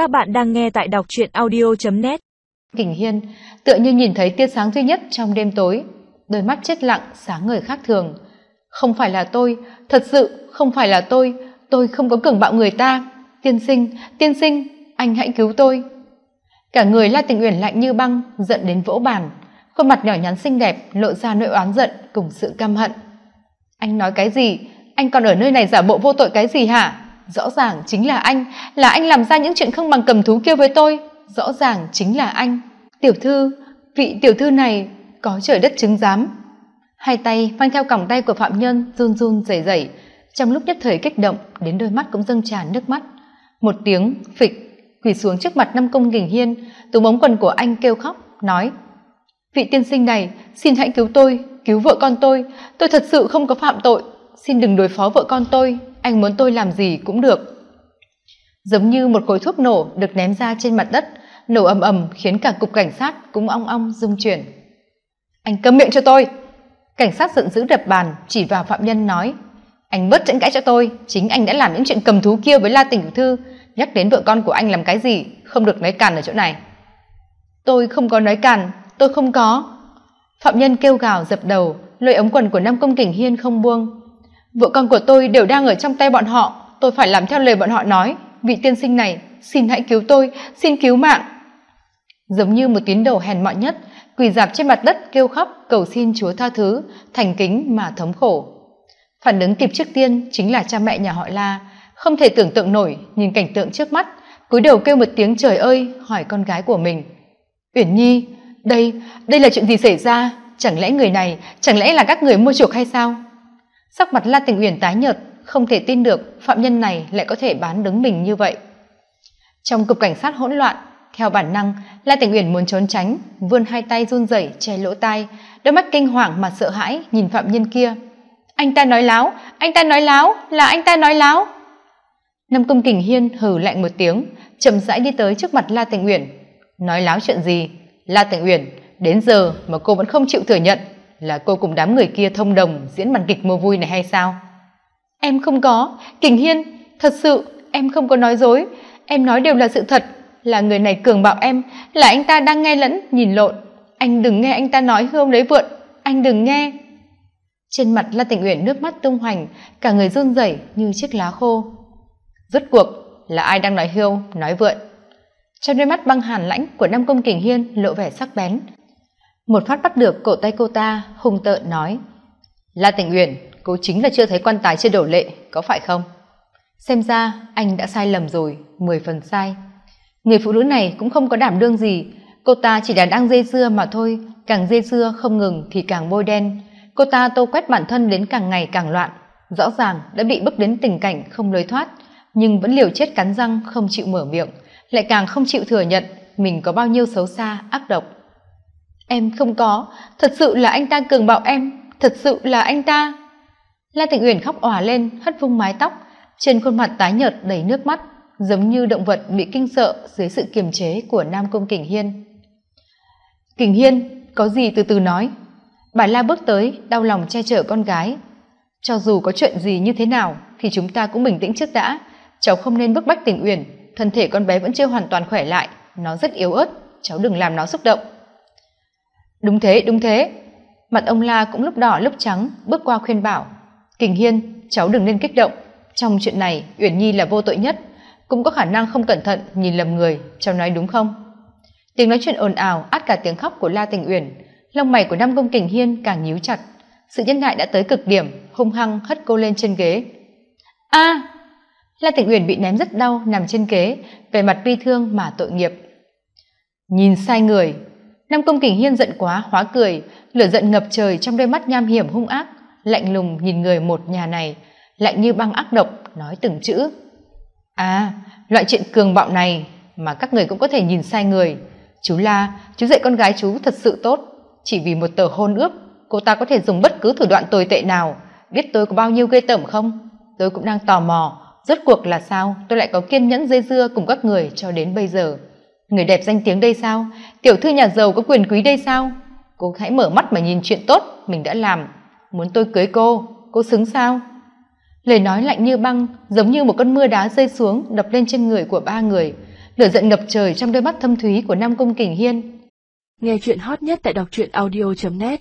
Các bạn đang nghe tại đọc truyện audio.net Kình Hiên tựa như nhìn thấy tia sáng duy nhất trong đêm tối, đôi mắt chết lặng sáng người khác thường. Không phải là tôi, thật sự không phải là tôi, tôi không có cường bạo người ta. Tiên sinh, tiên sinh, anh hãy cứu tôi. Cả người La Tình Uyển lạnh như băng, giận đến vỗ bàn, khuôn mặt nhỏ nhắn xinh đẹp lộ ra nỗi oán giận cùng sự căm hận. Anh nói cái gì? Anh còn ở nơi này giả bộ vô tội cái gì hả? Rõ ràng chính là anh. Là anh làm ra những chuyện không bằng cầm thú kia với tôi. Rõ ràng chính là anh. Tiểu thư, vị tiểu thư này có trời đất chứng giám. Hai tay mang theo còng tay của phạm nhân, run run rẩy rẩy. Trong lúc nhất thời kích động, đến đôi mắt cũng dâng tràn nước mắt. Một tiếng phịch quỳ xuống trước mặt năm công kình hiên từ bóng quần của anh kêu khóc, nói, vị tiên sinh này, xin hãy cứu tôi, cứu vợ con tôi. Tôi thật sự không có phạm tội. Xin đừng đối phó vợ con tôi anh muốn tôi làm gì cũng được. Giống như một khối thuốc nổ được ném ra trên mặt đất, nổ ầm ầm khiến cả cục cảnh sát cũng ong ong rung chuyển. Anh câm miệng cho tôi. Cảnh sát giận dữ đập bàn, chỉ vào phạm nhân nói, anh bớt tranh cãi cho tôi, chính anh đã làm những chuyện cầm thú kia với la tỉnh thư, nhắc đến vợ con của anh làm cái gì, không được nói càn ở chỗ này. Tôi không có nói càn, tôi không có. Phạm nhân kêu gào dập đầu, lôi ống quần của nam công kình hiên không buông vợ con của tôi đều đang ở trong tay bọn họ. Tôi phải làm theo lời bọn họ nói. Vị tiên sinh này, xin hãy cứu tôi, xin cứu mạng. Giống như một tín đồ hèn mọn nhất, quỳ dạp trên mặt đất kêu khóc, cầu xin chúa tha thứ, thành kính mà thống khổ. Phản ứng kịp trước tiên chính là cha mẹ nhà họ la. Không thể tưởng tượng nổi, nhìn cảnh tượng trước mắt, cúi đầu kêu một tiếng trời ơi, hỏi con gái của mình. Uyển nhi, đây đây là chuyện gì xảy ra? Chẳng lẽ người này, chẳng lẽ là các người mua chuộc hay sao? Sắc mặt la tình uyển tái nhợt, không thể tin được phạm nhân này lại có thể bán đứng mình như vậy. Trong cục cảnh sát hỗn loạn, theo bản năng, la tình uyển muốn trốn tránh, vươn hai tay run rẩy che lỗ tai, đôi mắt kinh hoàng mà sợ hãi nhìn phạm nhân kia. Anh ta nói láo, anh ta nói láo, là anh ta nói láo. Năm công kình hiên hừ lạnh một tiếng, chậm rãi đi tới trước mặt la tình uyển. Nói láo chuyện gì? La tình uyển, đến giờ mà cô vẫn không chịu thừa nhận là cô cùng đám người kia thông đồng diễn màn kịch mua vui này hay sao? Em không có. Kình hiên, thật sự, em không có nói dối. Em nói đều là sự thật. Là người này cường bạo em. Là anh ta đang nghe lẫn, nhìn lộn. Anh đừng nghe anh ta nói hương đấy vượn. Anh đừng nghe. Trên mặt la tình uyển nước mắt tung hoành, cả người run rẩy như chiếc lá khô. Rốt cuộc, là ai đang nói hiêu nói vượn? Trong đôi mắt băng hàn lãnh của nam công kình hiên lộ vẻ sắc bén một phát bắt được cổ tay cô ta, hung tợn nói, la tình uyển, cô chính là chưa thấy quan tài chưa đổ lệ, có phải không? Xem ra anh đã sai lầm rồi, mười phần sai. Người phụ nữ này cũng không có đảm đương gì, cô ta chỉ là đang dây dưa mà thôi, càng dây dưa không ngừng thì càng bôi đen. Cô ta tô quét bản thân đến càng ngày càng loạn, rõ ràng đã bị bức đến tình cảnh không lối thoát, nhưng vẫn liều chết cắn răng, không chịu mở miệng, lại càng không chịu thừa nhận mình có bao nhiêu xấu xa, ác độc em không có. Thật sự là anh ta cường bạo em. Thật sự là anh ta. La tịnh uyển khóc òa lên, hất vung mái tóc. Trên khuôn mặt tái nhợt đầy nước mắt, giống như động vật bị kinh sợ dưới sự kiềm chế của nam công kình hiên. Kình hiên, có gì từ từ nói. Bà la bước tới, đau lòng che chở con gái. Cho dù có chuyện gì như thế nào, thì chúng ta cũng bình tĩnh trước đã. Cháu không nên bức bách tình uyển. Thân thể con bé vẫn chưa hoàn toàn khỏe lại. Nó rất yếu ớt. Cháu đừng làm nó xúc động đúng thế đúng thế. Mặt ông la cũng lúc đỏ lúc trắng, bước qua khuyên bảo. Kình hiên, cháu đừng nên kích động. Trong chuyện này, uyển nhi là vô tội nhất. Cũng có khả năng không cẩn thận, nhìn lầm người. Cháu nói đúng không? Tiếng nói chuyện ồn ào, át cả tiếng khóc của la tình uyển. Lông mày của nam công kình hiên càng nhíu chặt. Sự nhân ngại đã tới cực điểm, hung hăng hất cô lên trên ghế. A! La tình uyển bị ném rất đau, nằm trên ghế về mặt bi thương mà tội nghiệp. Nhìn sai người nam công kình hiên giận quá, hóa cười. Lửa giận ngập trời trong đôi mắt nham hiểm hung ác. Lạnh lùng nhìn người một nhà này. Lạnh như băng ác độc, nói từng chữ. À loại chuyện cường bạo này mà các người cũng có thể nhìn sai người. Chú la, chú dạy con gái chú thật sự tốt. Chỉ vì một tờ hôn ước, cô ta có thể dùng bất cứ thủ đoạn tồi tệ nào. Biết tôi có bao nhiêu ghê tởm không? Tôi cũng đang tò mò. Rốt cuộc là sao? Tôi lại có kiên nhẫn dây dưa cùng các người cho đến bây giờ người đẹp danh tiếng đây sao? Tiểu thư nhà giàu có quyền quý đây sao? Cô hãy mở mắt mà nhìn chuyện tốt mình đã làm. Muốn tôi cưới cô cô xứng sao? Lời nói lạnh như băng, giống như một cơn mưa đá rơi xuống, đập lên trên người của ba người. Lửa giận ngập trời trong đôi mắt thâm thúy của nam cung kình hiên. Nghe chuyện hot nhất tại đọc truyện audio net.